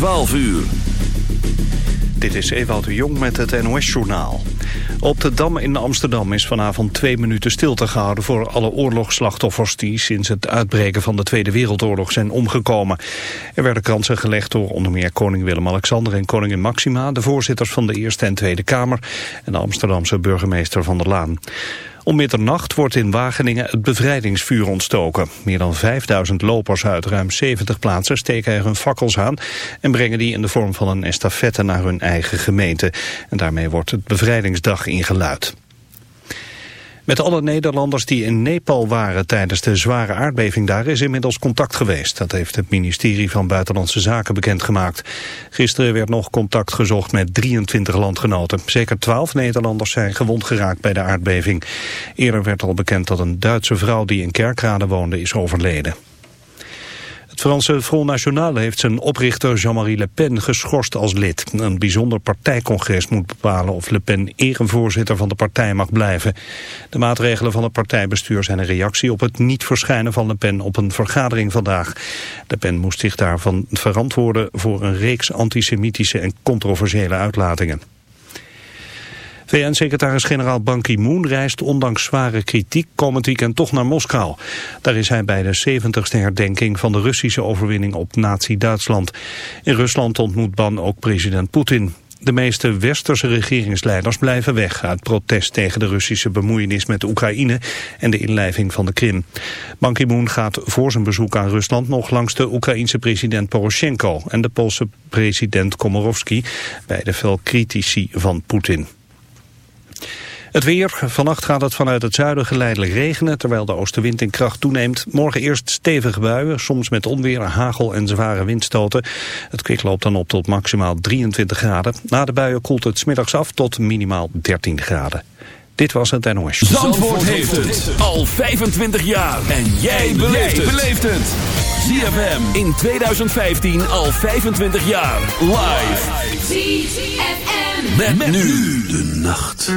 12 uur. Dit is Ewout de Jong met het NOS-journaal. Op de Dam in Amsterdam is vanavond twee minuten stilte gehouden... voor alle oorlogsslachtoffers die sinds het uitbreken van de Tweede Wereldoorlog zijn omgekomen. Er werden kransen gelegd door onder meer koning Willem-Alexander en koningin Maxima... de voorzitters van de Eerste en Tweede Kamer en de Amsterdamse burgemeester Van der Laan. Om middernacht wordt in Wageningen het bevrijdingsvuur ontstoken. Meer dan 5000 lopers uit ruim 70 plaatsen steken er hun fakkels aan... en brengen die in de vorm van een estafette naar hun eigen gemeente. En daarmee wordt het bevrijdingsdag ingeluid. Met alle Nederlanders die in Nepal waren tijdens de zware aardbeving daar is inmiddels contact geweest. Dat heeft het ministerie van Buitenlandse Zaken bekendgemaakt. Gisteren werd nog contact gezocht met 23 landgenoten. Zeker 12 Nederlanders zijn gewond geraakt bij de aardbeving. Eerder werd al bekend dat een Duitse vrouw die in Kerkrade woonde is overleden. Het Franse Front National heeft zijn oprichter Jean-Marie Le Pen geschorst als lid. Een bijzonder partijcongres moet bepalen of Le Pen erevoorzitter van de partij mag blijven. De maatregelen van het partijbestuur zijn een reactie op het niet verschijnen van Le Pen op een vergadering vandaag. Le Pen moest zich daarvan verantwoorden voor een reeks antisemitische en controversiële uitlatingen. VN-secretaris-generaal Ban Ki-moon reist ondanks zware kritiek komend weekend toch naar Moskou. Daar is hij bij de 70ste herdenking van de Russische overwinning op nazi-Duitsland. In Rusland ontmoet Ban ook president Poetin. De meeste westerse regeringsleiders blijven weg uit protest tegen de Russische bemoeienis met Oekraïne en de inlijving van de Krim. Ban Ki-moon gaat voor zijn bezoek aan Rusland nog langs de Oekraïense president Poroshenko en de Poolse president Komorowski, beide fel critici van Poetin. Het weer. Vannacht gaat het vanuit het zuiden geleidelijk regenen... terwijl de oostenwind in kracht toeneemt. Morgen eerst stevige buien, soms met onweer, hagel en zware windstoten. Het kwik loopt dan op tot maximaal 23 graden. Na de buien koelt het smiddags af tot minimaal 13 graden. Dit was het NOS. Zandvoort, heeft het al 25 jaar. En jij beleeft het. ZFM in 2015 al 25 jaar. Live. ZFM. Met nu de nacht.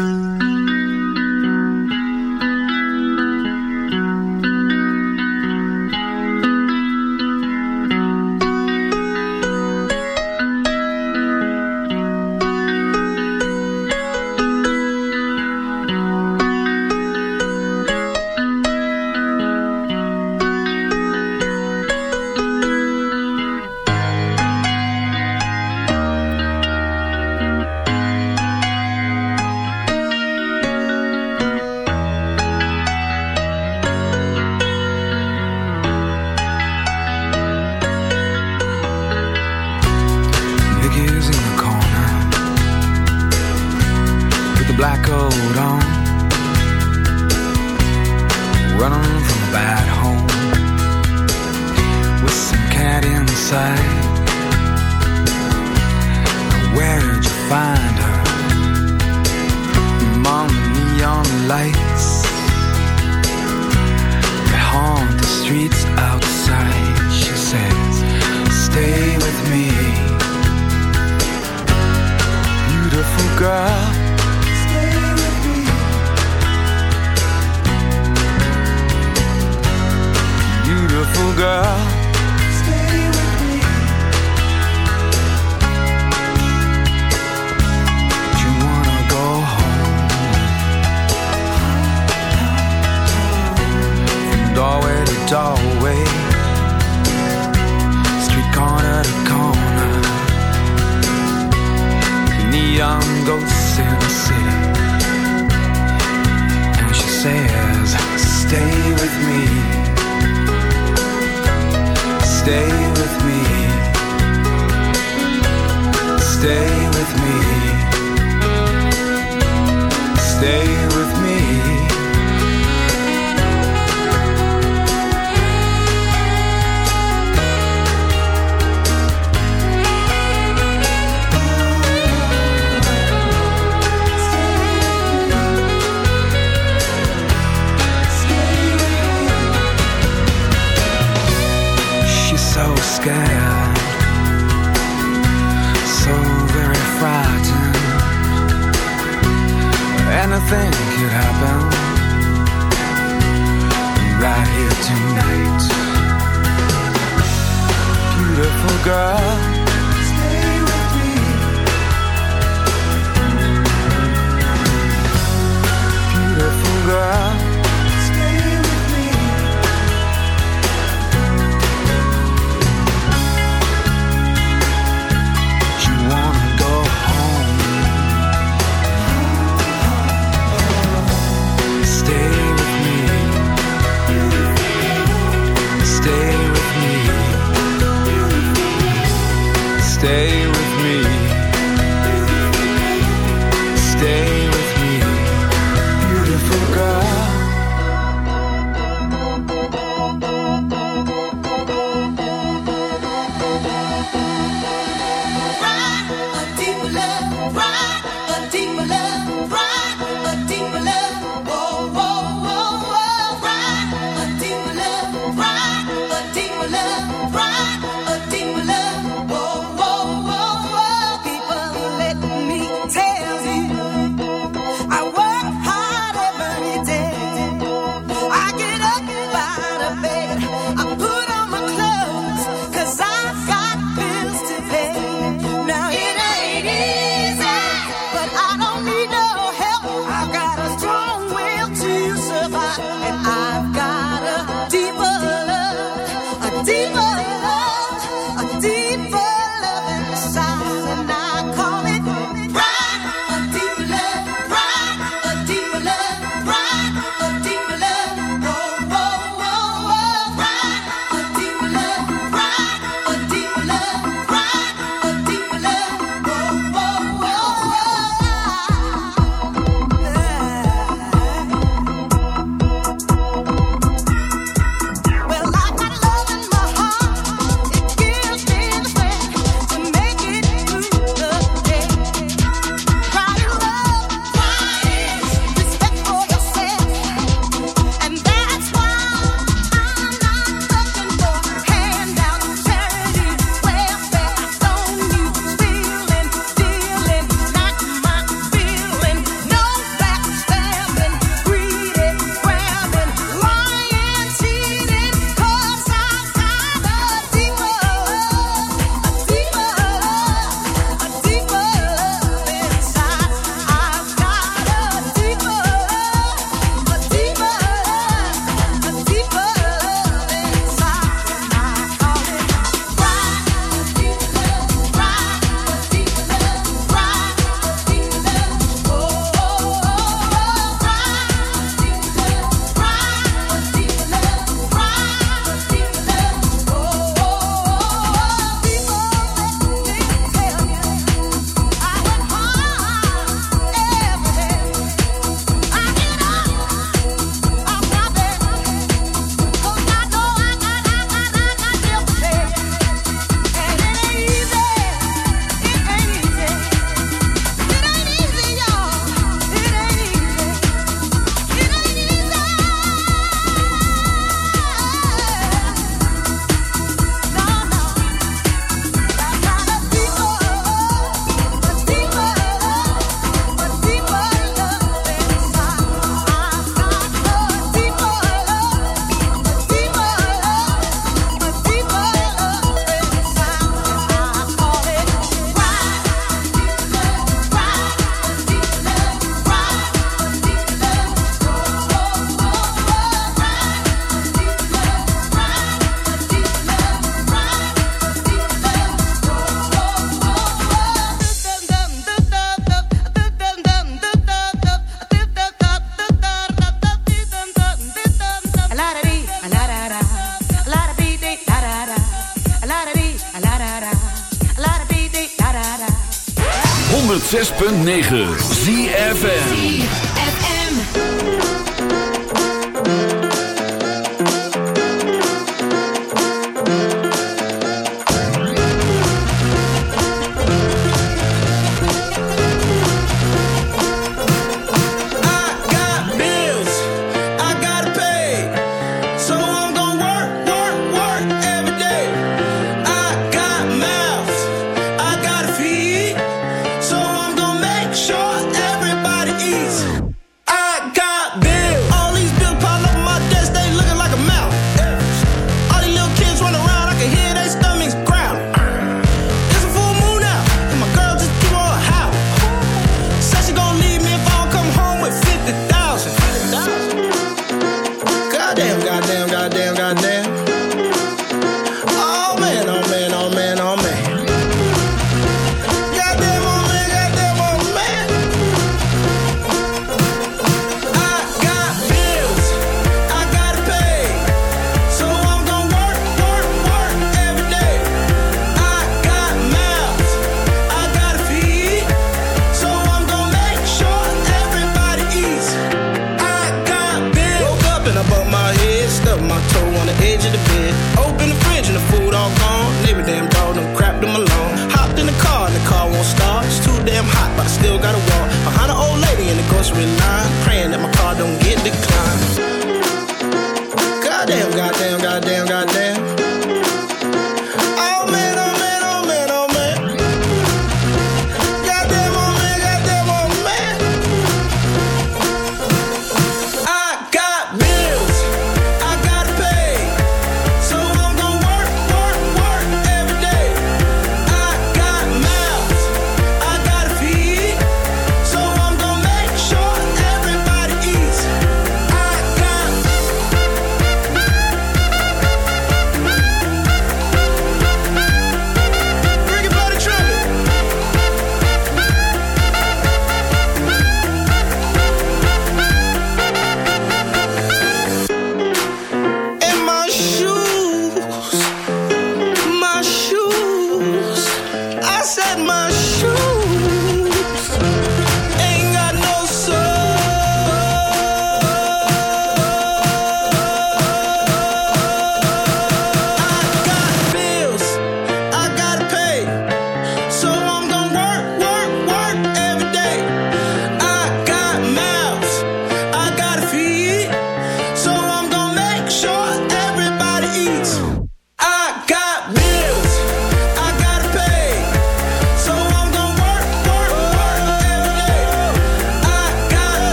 106.9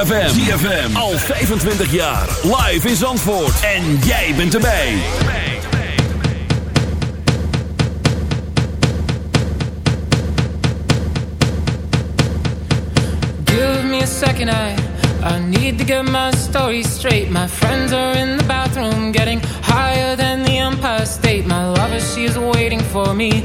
ZFM. ZFM. Al 25 jaar. Live in Zandvoort. En jij bent erbij. Give me a second, I, I need to get my story straight. My friends are in the bathroom getting higher than the Empire State. My lover, she's waiting for me.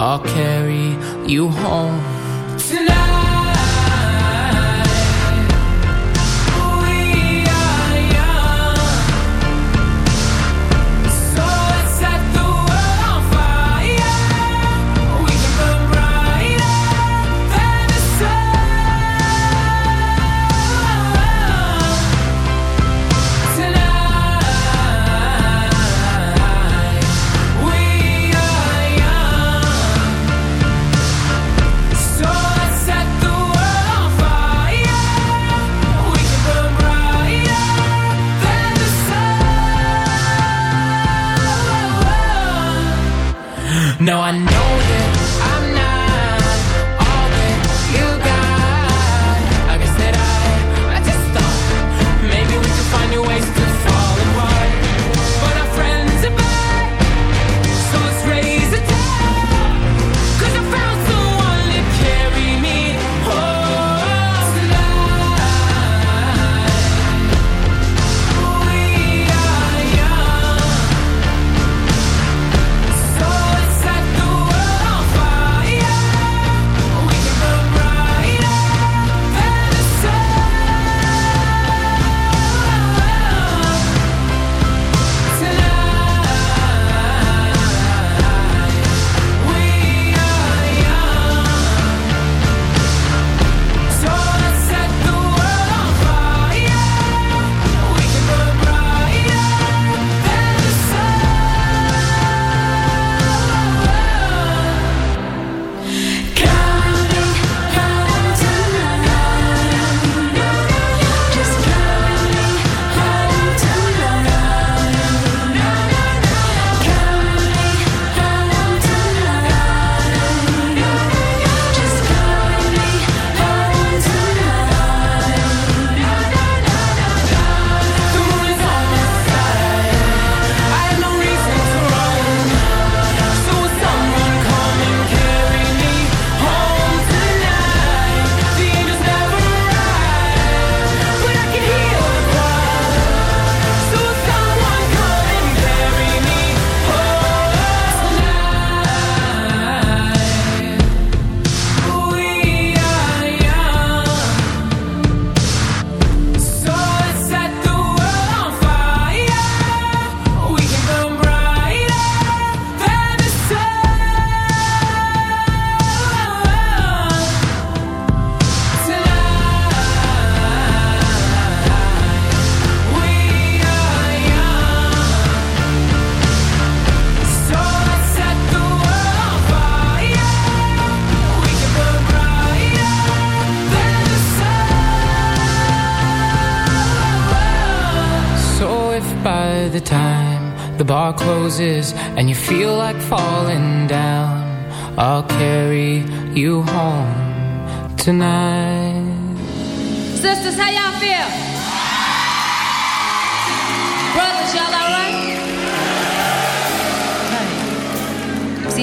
I'll carry you home.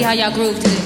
how y'all groove to.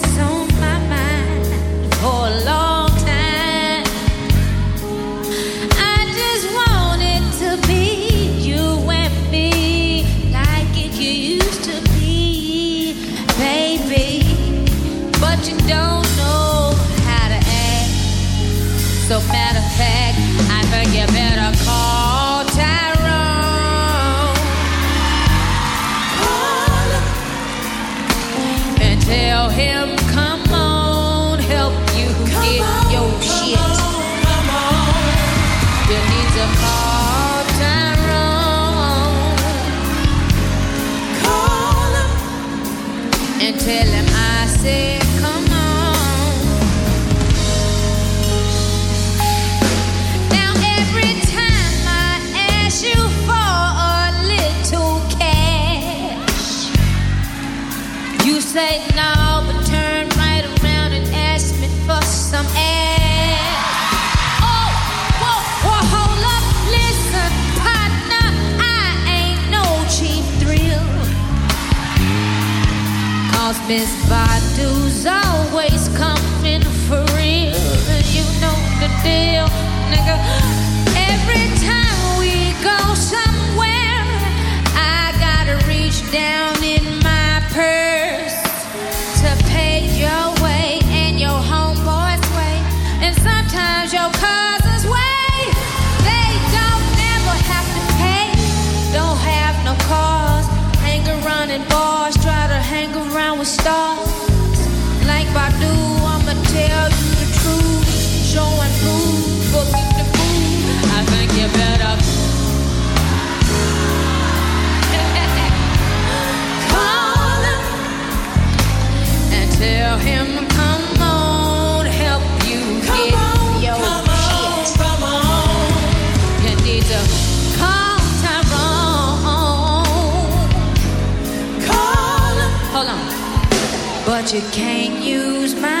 you can't use my